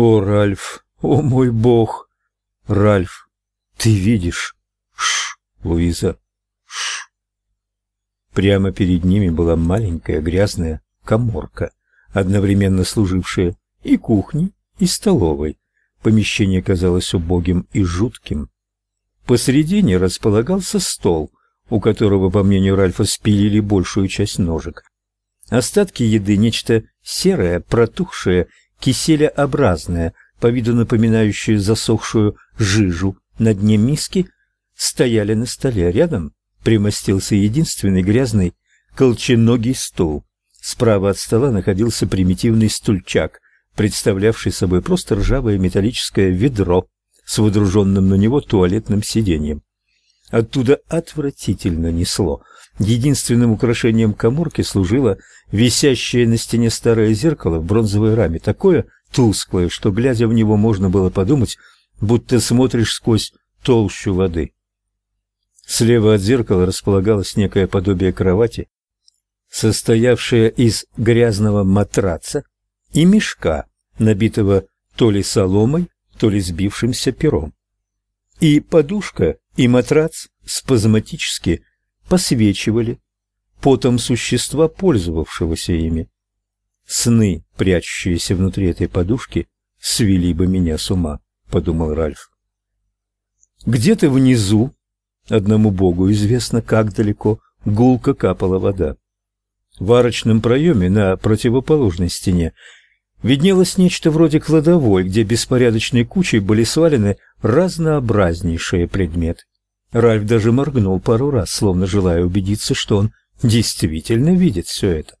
О, Ральф, о мой бог! Ральф, ты видишь? Ш, Луиза, ш. Прямо перед ними была маленькая грязная каморка, одновременно служившая и кухней, и столовой. Помещение казалось убогим и жутким. Посредине располагался стол, у которого, по мнению Ральфа, спилили большую часть ножек. Остатки еды, нечто серое, протухшее, киселеобразное, по виду напоминающее засохшую жижу на дне миски, стояли на столе. Рядом примостился единственный грязный колченогий стул. Справа от стола находился примитивный стульчак, представлявший собой просто ржавое металлическое ведро с выдруженным на него туалетным сиденьем. Оттуда отвратительно несло. Единственным украшением каморки служило висящее на стене старое зеркало в бронзовой раме, такое тусклое, что, глядя в него, можно было подумать, будто смотришь сквозь толщу воды. Слева от зеркала располагалось некое подобие кровати, состоявшее из грязного матраца и мешка, набитого то ли соломой, то ли сбившимся пером. И подушка, и матрац спазматически посвечивали потом существа, пользовавшегося ими. Сны, прячущиеся внутри этой подушки, свели бы меня с ума, подумал Ральф. Где-то внизу, одному богу известно, как далеко, гулко капала вода. В арочном проеме на противоположной стене виднелось нечто вроде кладовой, где беспорядочной кучей были свалены разнообразнейшие предметы. Ральф даже моргнул пару раз, словно желая убедиться, что он действительно видит все это.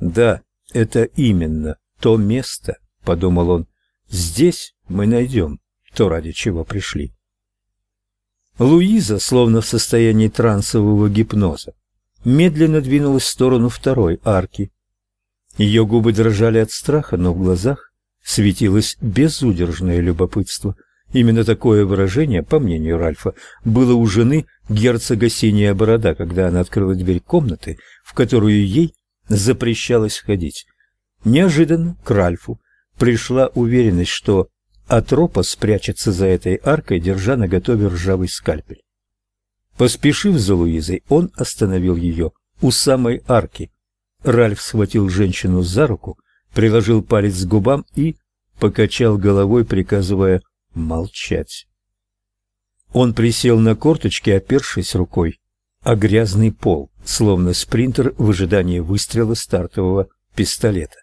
«Да, это именно то место», — подумал он. «Здесь мы найдем то, ради чего пришли». Луиза, словно в состоянии трансового гипноза, медленно двинулась в сторону второй арки. Ее губы дрожали от страха, но в глазах светилось безудержное любопытство. Именно такое выражение, по мнению Ральфа, было у жены герцога Синяя Борода, когда она открыла дверь комнаты, в которую ей запрещалось входить. Неожиданно к Ральфу пришла уверенность, что Атропа спрячется за этой аркой, держа наготове ржавый скальпель. Поспешив за Луизой, он остановил ее у самой арки. Ральф схватил женщину за руку, приложил палец к губам и покачал головой, приказывая молчать. Он присел на корточки, опершись рукой о грязный пол, словно спринтер в ожидании выстрела стартового пистолета.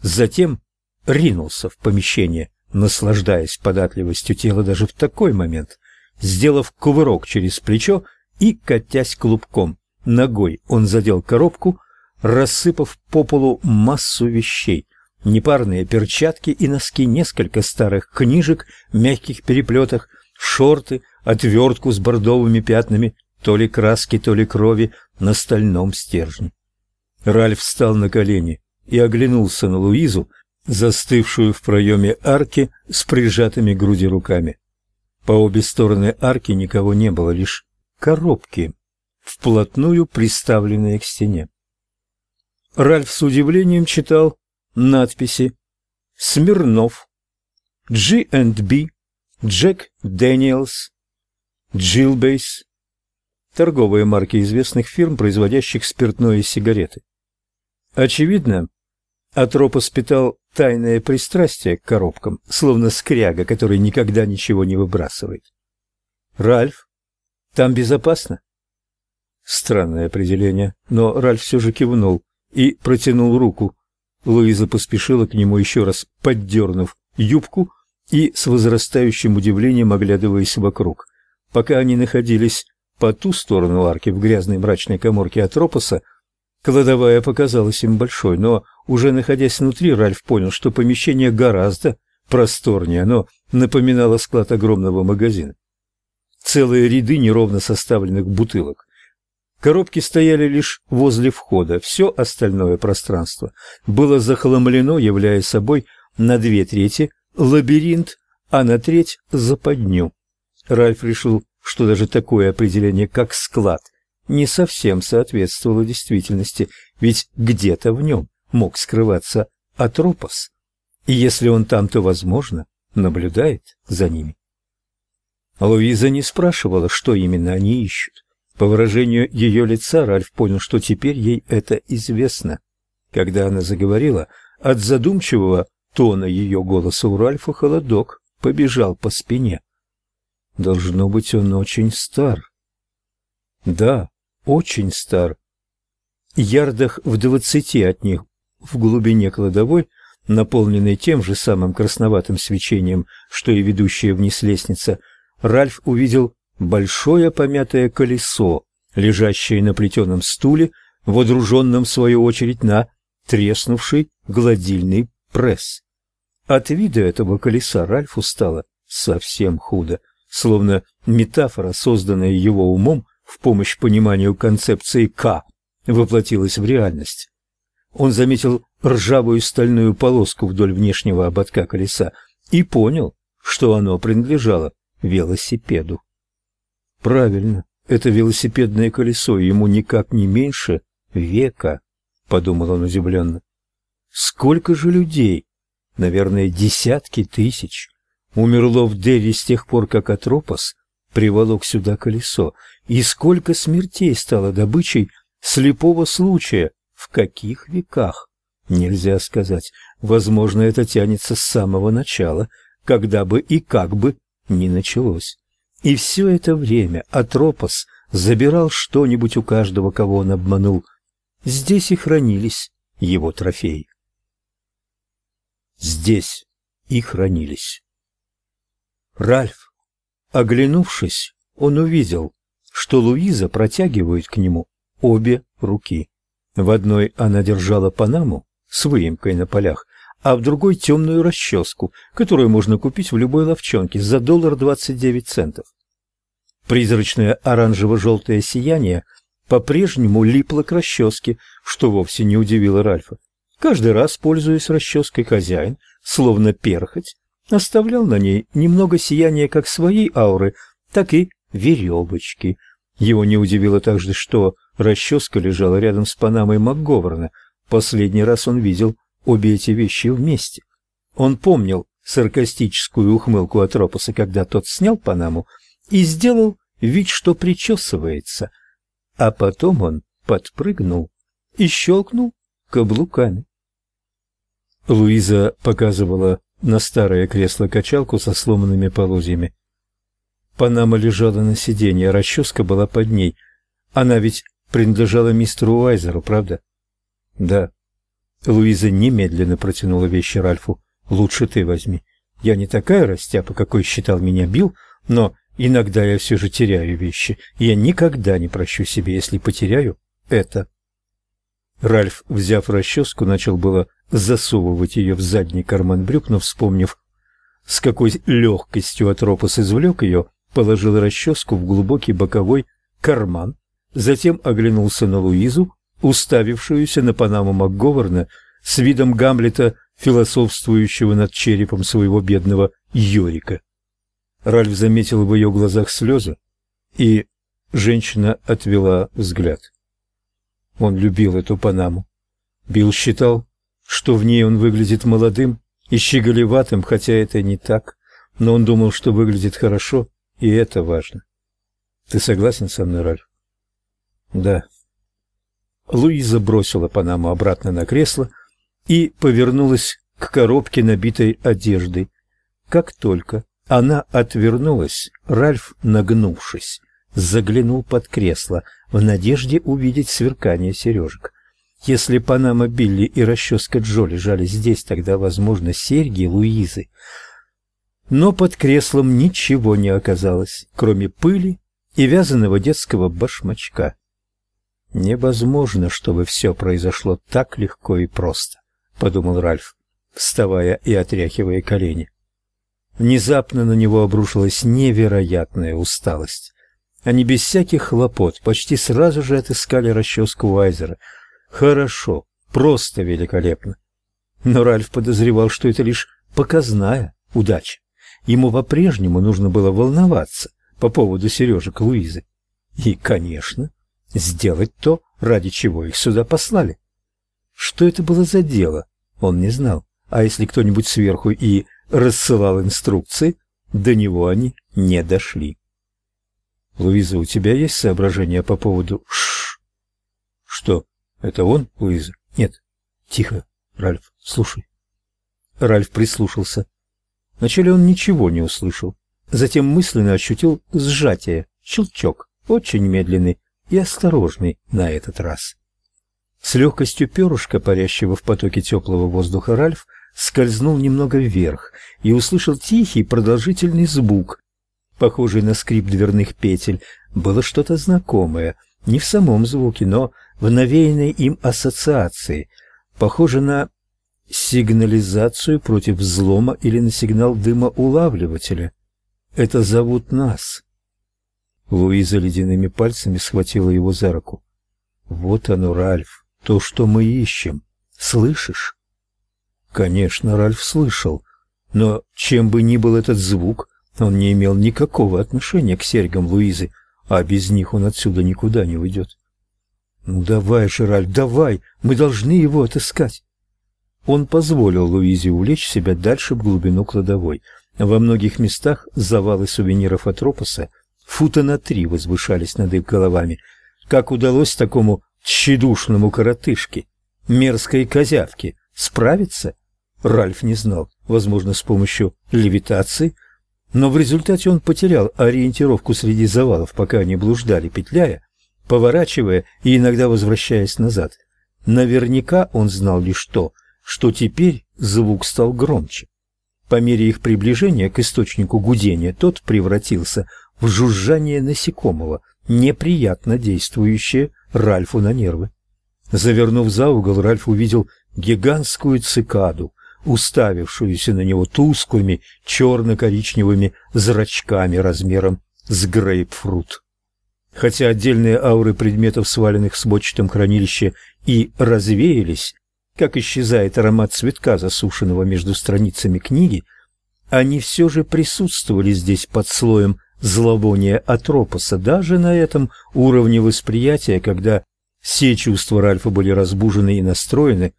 Затем ринулся в помещение, наслаждаясь податливостью тела даже в такой момент, сделав кувырок через плечо и катясь клубком. Ногой он задел коробку, рассыпав по полу массу вещей. Непарные перчатки и носки, несколько старых книжек в мягких переплетах, шорты, отвертку с бордовыми пятнами, то ли краски, то ли крови на стальном стержне. Ральф встал на колени и оглянулся на Луизу, застывшую в проеме арки с прижатыми к груди руками. По обе стороны арки никого не было, лишь коробки, вплотную приставленные к стене. Ральф с удивлением читал надписи «Смирнов», «J&B», «Джек Дэниелс», «Джилбейс», торговые марки известных фирм, производящих спиртное и сигареты. Очевидно, Атропос питал тайное пристрастие к коробкам, словно скряга, который никогда ничего не выбрасывает. Ральф, там безопасно? Странное определение, но Ральф все же кивнул и протянул руку. Луиза поспешила к нему еще раз, поддернув юбку и с возрастающим удивлением оглядываясь вокруг. Пока они находились по ту сторону арки в грязной мрачной коморке Атропоса, кладовая показалась им большой, но уже находясь внутри, Ральф понял, что помещение гораздо просторнее, оно напоминало склад огромного магазина. Целые ряды неровно составленных бутылок. Коробки стояли лишь возле входа, все остальное пространство было захламлено, являя собой на две трети лабиринт, а на треть западню. Ральф решил, что даже такое определение, как склад, не совсем соответствовало действительности, ведь где-то в нем мог скрываться Атропос. И если он там, то, возможно, наблюдает за ними. Луиза не спрашивала, что именно они ищут. По выражению ее лица Ральф понял, что теперь ей это известно. Когда она заговорила, от задумчивого тона ее голоса у Ральфа холодок побежал по спине. Должно быть, он очень стар. Да, очень стар. Ярдах в двадцати от них, в глубине кладовой, наполненной тем же самым красноватым свечением, что и ведущая вниз лестница, Ральф увидел большое помятое колесо, лежащее на плетеном стуле, водруженном в свою очередь на треснувший гладильный пресс. От вида этого колеса Ральфу стало совсем худо, словно метафора, созданная его умом в помощь пониманию концепции «К», воплотилась в реальность. Он заметил ржавую стальную полоску вдоль внешнего ободка колеса и понял, что оно принадлежало велосипеду. Правильно, это велосипедное колесо ему никак не меньше века, подумал он удивленно. Сколько же людей, наверное, десятки тысяч, умерло в Дели с тех пор, как Атропос приволок сюда колесо, и сколько смертей стало добычей слепого случая, в каких веках? Нельзя сказать. Возможно, это тянется с самого начала, когда бы и как бы ни началось. И все это время Атропос забирал что-нибудь у каждого, кого он обманул. Здесь и хранились его трофеи. Здесь и хранились. Ральф, оглянувшись, он увидел, что Луиза протягивает к нему обе руки. В одной она держала панаму с выемкой на полях, а в другой темную расческу, которую можно купить в любой ловчонке за доллар двадцать девять центов. Призрачное оранжево-желтое сияние по-прежнему липло к расческе, что вовсе не удивило Ральфа. Каждый раз, пользуясь расческой, хозяин, словно перхоть, оставлял на ней немного сияния как своей ауры, так и веревочки. Его не удивило также, что расческа лежала рядом с панамой МакГоверна. Последний раз он видел обе эти вещи вместе. Он помнил саркастическую ухмылку от Ропоса, когда тот снял панаму и сделал вид, что причесывается, а потом он подпрыгнул и щелкнул каблуками. Луиза показывала на старое кресло-качалку со сломанными полозьями. Панама лежала на сиденье, а расческа была под ней. Она ведь принадлежала мистеру Уайзеру, правда? Да. Луиза немедленно протянула вещи Ральфу. Лучше ты возьми. Я не такая растяпа, какой считал меня Билл, но иногда я все же теряю вещи. Я никогда не прощу себе, если потеряю это. Ральф, взяв расческу, начал было засовывать ее в задний карман брюк, но вспомнив, с какой легкостью Атропос извлек ее, положил расческу в глубокий боковой карман, затем оглянулся на Луизу, уставившуюся на Панаму МакГоверна с видом Гамлета, философствующего над черепом своего бедного Йорика. Ральф заметил в ее глазах слезы, и женщина отвела взгляд. Он любил эту Панаму. Билл считал, что в ней он выглядит молодым и щеголеватым, хотя это не так, но он думал, что выглядит хорошо, и это важно. Ты согласен со мной, Ральф? Да. Луиза бросила Панаму обратно на кресло и повернулась к коробке, набитой одеждой. Как только она отвернулась, Ральф, нагнувшись, заглянул под кресло в надежде увидеть сверкание сережек. Если Панама Билли и расческа Джо лежали здесь, тогда, возможно, серьги Луизы. Но под креслом ничего не оказалось, кроме пыли и вязаного детского башмачка. Невозможно, чтобы все произошло так легко и просто, подумал Ральф, вставая и отряхивая колени. Внезапно на него обрушилась невероятная усталость. Они без всяких хлопот почти сразу же отыскали расческу Вайзера. Хорошо, просто великолепно. Но Ральф подозревал, что это лишь показная удача. Ему по-прежнему нужно было волноваться по поводу сережек Луизы. И, конечно, сделать то, ради чего их сюда послали. Что это было за дело, он не знал. а если кто-нибудь сверху и рассылал инструкции, до него они не дошли. Луиза, у тебя есть соображения по поводу Ш? Что? Это он, Луиза? Нет. Тихо, Ральф, слушай. Ральф прислушался. Вначале он ничего не услышал, затем мысленно ощутил сжатие, щелчок, очень медленный и осторожный на этот раз. С легкостью перышка, парящего в потоке теплого воздуха, Ральф скользнул немного вверх и услышал тихий продолжительный звук, похожий на скрип дверных петель. Было что-то знакомое, не в самом звуке, но в навеянной им ассоциации, похоже на сигнализацию против взлома или на сигнал дымоулавливателя. Это зовут нас. Луиза ледяными пальцами схватила его за руку. Вот оно, Ральф, то, что мы ищем. Слышишь? Конечно, Ральф слышал, но чем бы ни был этот звук, он не имел никакого отношения к серьгам Луизы, а без них он отсюда никуда не уйдет. Ну давай же, Ральф, давай, мы должны его отыскать. Он позволил Луизе увлечь себя дальше в глубину кладовой. Во многих местах завалы сувениров от Ропоса фута на три возвышались над их головами. Как удалось такому тщедушному коротышке, мерзкой козявке, справиться? Ральф не знал, возможно, с помощью левитации, но в результате он потерял ориентировку среди завалов, пока они блуждали, петляя, поворачивая и иногда возвращаясь назад. Наверняка он знал лишь то, что теперь звук стал громче. По мере их приближения к источнику гудения тот превратился в жужжание насекомого, неприятно действующее Ральфу на нервы. Завернув за угол, Ральф увидел гигантскую цикаду, уставившуюся на него тусклыми черно-коричневыми зрачками размером с грейпфрут. Хотя отдельные ауры предметов, сваленных в сводчатом хранилище, и развеялись, как исчезает аромат цветка, засушенного между страницами книги, они все же присутствовали здесь под слоем зловония атропоса, даже на этом уровне восприятия, когда все чувства Ральфа были разбужены и настроены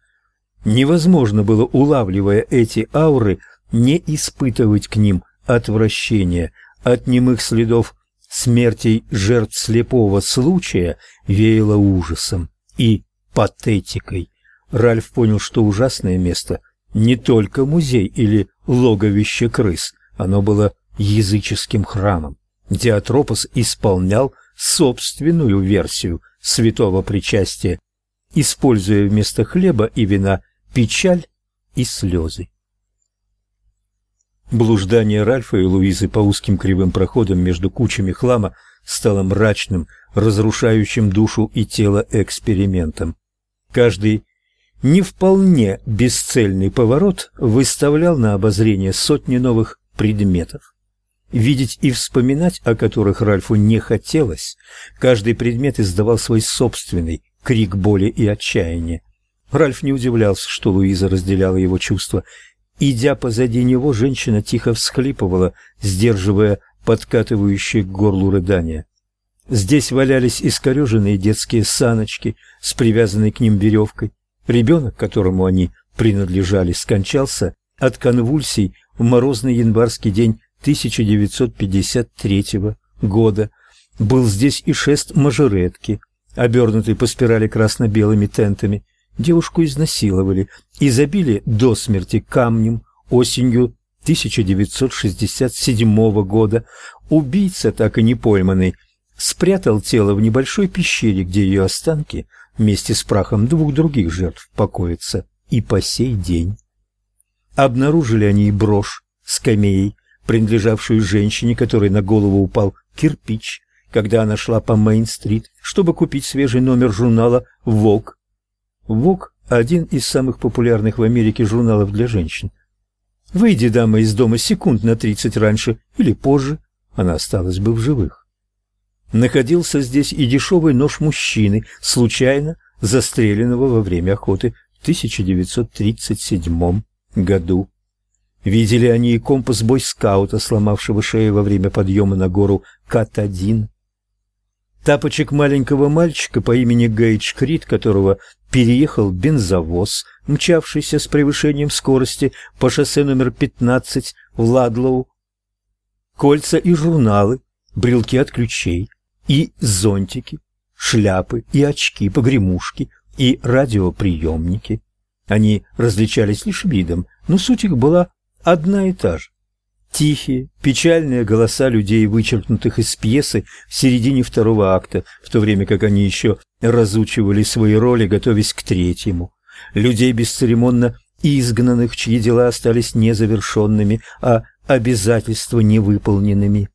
Невозможно было, улавливая эти ауры, не испытывать к ним отвращения. От немых следов смертей жертв слепого случая веяло ужасом и патетикой. Ральф понял, что ужасное место не только музей или логовище крыс, оно было языческим храмом, где Атропос исполнял собственную версию святого причастия, используя вместо хлеба и вина печаль и слезы. Блуждание Ральфа и Луизы по узким кривым проходам между кучами хлама стало мрачным, разрушающим душу и тело экспериментом. Каждый не вполне бесцельный поворот выставлял на обозрение сотни новых предметов. Видеть и вспоминать о которых Ральфу не хотелось, каждый предмет издавал свой собственный крик боли и отчаяния. Ральф не удивлялся, что Луиза разделяла его чувства. Идя позади него, женщина тихо всхлипывала, сдерживая подкатывающие к горлу рыдания. Здесь валялись искореженные детские саночки с привязанной к ним веревкой. Ребенок, которому они принадлежали, скончался от конвульсий в морозный январский день 1953 года. Был здесь и шест мажоретки, обернутый по спирали красно-белыми тентами – Девушку изнасиловали и забили до смерти камнем осенью 1967 года. Убийца, так и не пойманный, спрятал тело в небольшой пещере, где ее останки вместе с прахом двух других жертв покоятся и по сей день. Обнаружили они и брошь с камеей, принадлежавшую женщине, которой на голову упал кирпич, когда она шла по Мейн-стрит, чтобы купить свежий номер журнала «Вог», Вог – один из самых популярных в Америке журналов для женщин. Выйди дама из дома секунд на тридцать раньше или позже, она осталась бы в живых. Находился здесь и дешевый нож мужчины, случайно застреленного во время охоты в 1937 году. Видели они и компас бойскаута, сломавшего шею во время подъема на гору Кат-1. Тапочек маленького мальчика по имени Гейдж Крид, которого переехал бензовоз, мчавшийся с превышением скорости по шоссе номер 15 в Ладлоу, кольца и журналы, брелки от ключей и зонтики, шляпы и очки, погремушки и радиоприемники. Они различались лишь видом, но суть их была одна и та же. Тихие, печальные голоса людей, вычеркнутых из пьесы в середине второго акта, в то время как они еще разучивали свои роли, готовясь к третьему. Людей бесцеремонно изгнанных, чьи дела остались незавершенными, а обязательства невыполненными.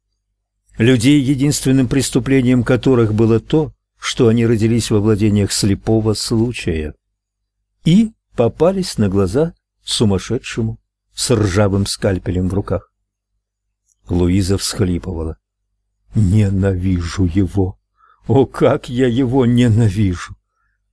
Людей, единственным преступлением которых было то, что они родились во владениях слепого случая. И попались на глаза сумасшедшему с ржавым скальпелем в руках. Луиза всхлипывала. «Ненавижу его! О, как я его ненавижу!»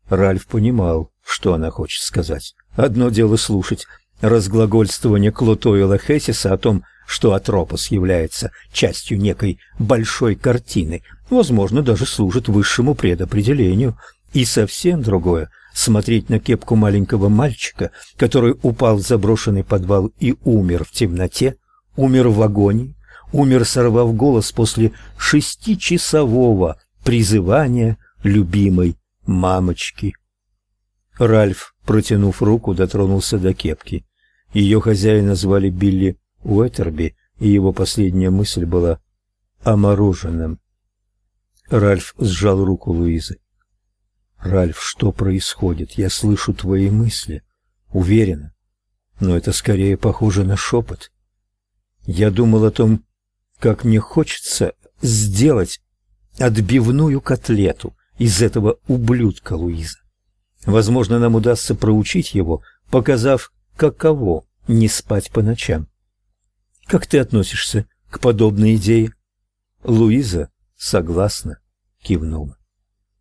Ральф понимал, что она хочет сказать. Одно дело слушать разглагольствование Клотоила Хессиса о том, что Атропос является частью некой большой картины, возможно, даже служит высшему предопределению, и совсем другое смотреть на кепку маленького мальчика, который упал в заброшенный подвал и умер в темноте, умер в агонии, умер, сорвав голос после шестичасового призывания любимой мамочки. Ральф, протянув руку, дотронулся до кепки. Ее хозяина звали Билли Уэтерби, и его последняя мысль была о мороженом. Ральф сжал руку Луизы. Ральф, что происходит? Я слышу твои мысли. Уверена. Но это скорее похоже на шепот. Я думал о том, как мне хочется сделать отбивную котлету из этого ублюдка Луиза. Возможно, нам удастся проучить его, показав, каково не спать по ночам. Как ты относишься к подобной идее? Луиза согласно кивнула.